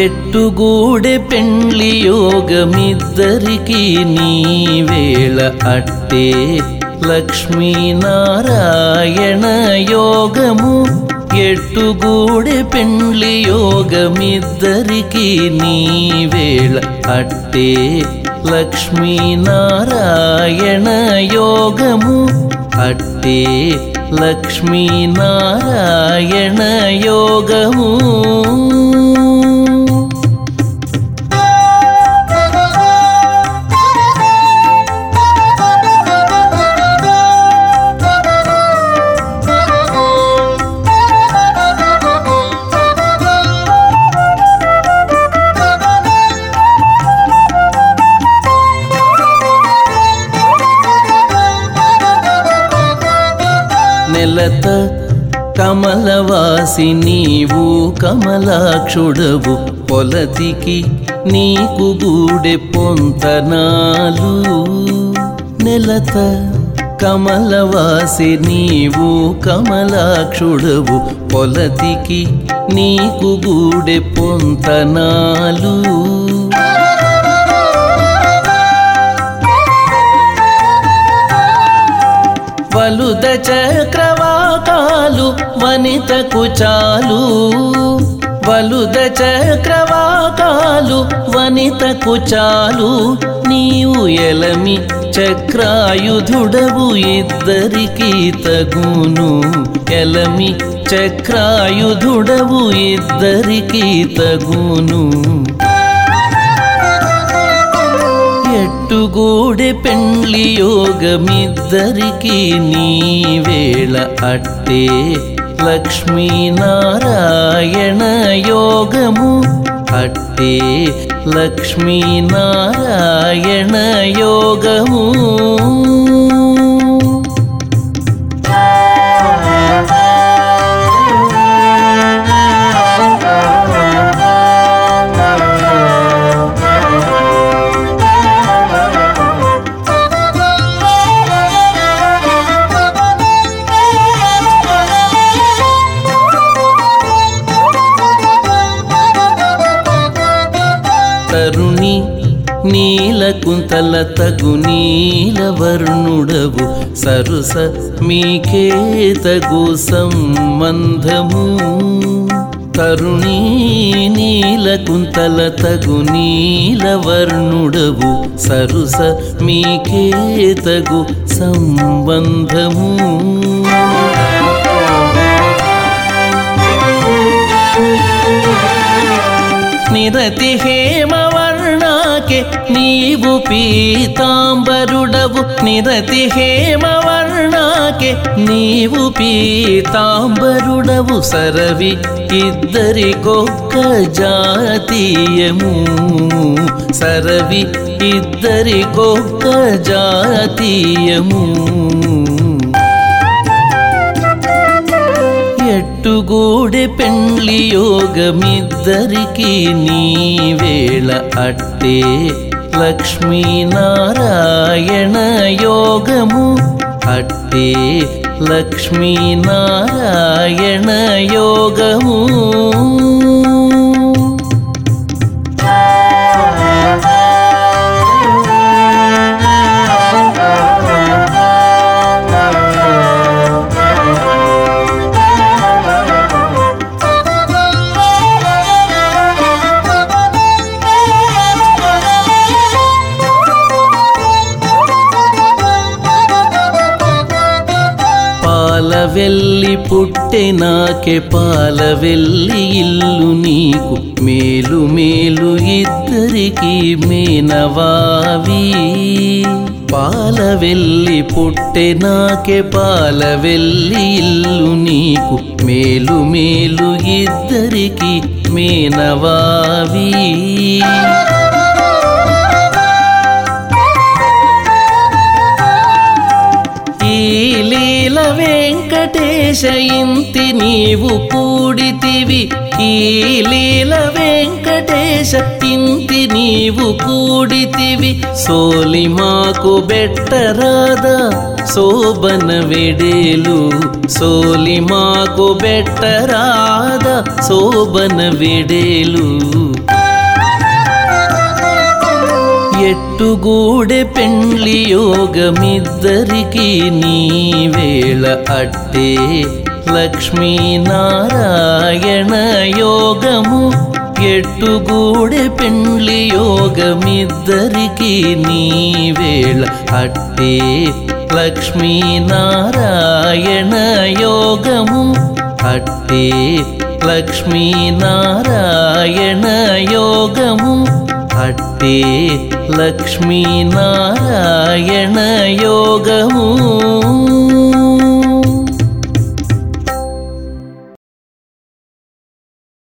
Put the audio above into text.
ఎట్టుగూడె పెండ్లి యోగమిద్దరికి నీ వేళ అట్టే లక్ష్మీనారాయణ యోగము ఎట్టుగూడె పెండ్లి యోగమిద్దరికి నీ వేళ అట్టే లక్ష్మీనారాయణ యోగము అట్టే లక్ష్మీనారాయణ యోగము కమలత కమలవాసి నీవు కమలాక్షుడవు. పొలతికి నీకు గూడె పొంతనాలు. నెలత కమలవాసి నీవు కమలాక్షుడవు. పొలతికి నీకు గూడె పొంతనాలు. వలుద చక్ర చాలు వనితకు చాలు. వలుద చక్రవాకాలు వనితకు చాలు. నీవు ఎలమి చక్రాయుధుడవు ఇద్దరికీ తగును. ఎలమి చక్రాయుధుడవు ఇద్దరికీ తగును. ఎట్టుగూడె పెండ్లి యోగమిద్దరికి నీ వేళ అట్టే లక్ష్మీనారాయణ యోగము అట్టే లక్ష్మీనారాయణ యోగము తరుణి నీలకుంతల తగు నీలవర్ణుడవు సరుస మీకే తగు సంబంధము. తరుణి నీలకుంతల తగు నీలవర్ణుడవు సరుస మీకే తగు సంబంధము. నిరతి హేమవర్ణాకే నీవు పీతాంబరుడవు. నిరతి హేమవర్ణాకే నీవు పీతాంబరుడవు. సరవి ఇద్దరికొక్క జాతీయము. సరవి ఇద్దరికొక్క జాతీయము. ఎట్టుగూడె పెండ్లి యోగమిద్దరికి నీ వేళ అట్టే లక్ష్మీనారాయణ యోగము అట్టే లక్ష్మీనారాయణ యోగము పాలవెల్లి పుట్టె నాకే పాలవెల్లి ఇల్లు నీకు. మేలు మేలు ఇద్దరికి మేనవావి. పాలవెల్లి పుట్టె నాకే పాలవెల్లి ఇల్లు నీకు. మేలు మేలు ఇద్దరికి మేనవావి. వెంకటేశ ఇంతి నీవు కూడితివి. ఈ లీల వెంకటేశ ఇంతి నీవు కూడితివి. సోలి మాకు బెట్టరాదా శోభన వెడేలు. సోలి మాకు బెట్టరాదా శోభన వెడేలు. ఎట్టుగూడె పెండ్లి యోగమిద్దరికి నీ వేళ అట్టే. లక్ష్మీనారాయణ యోగము ఎట్టుగూడె పెండ్లి యోగమిద్దరికి నీ వేళ అట్టే. లక్ష్మీనారాయణ యోగము అట్టే. లక్ష్మీనారాయణ యోగము अट्टे लक्ष्मीनारायणयोग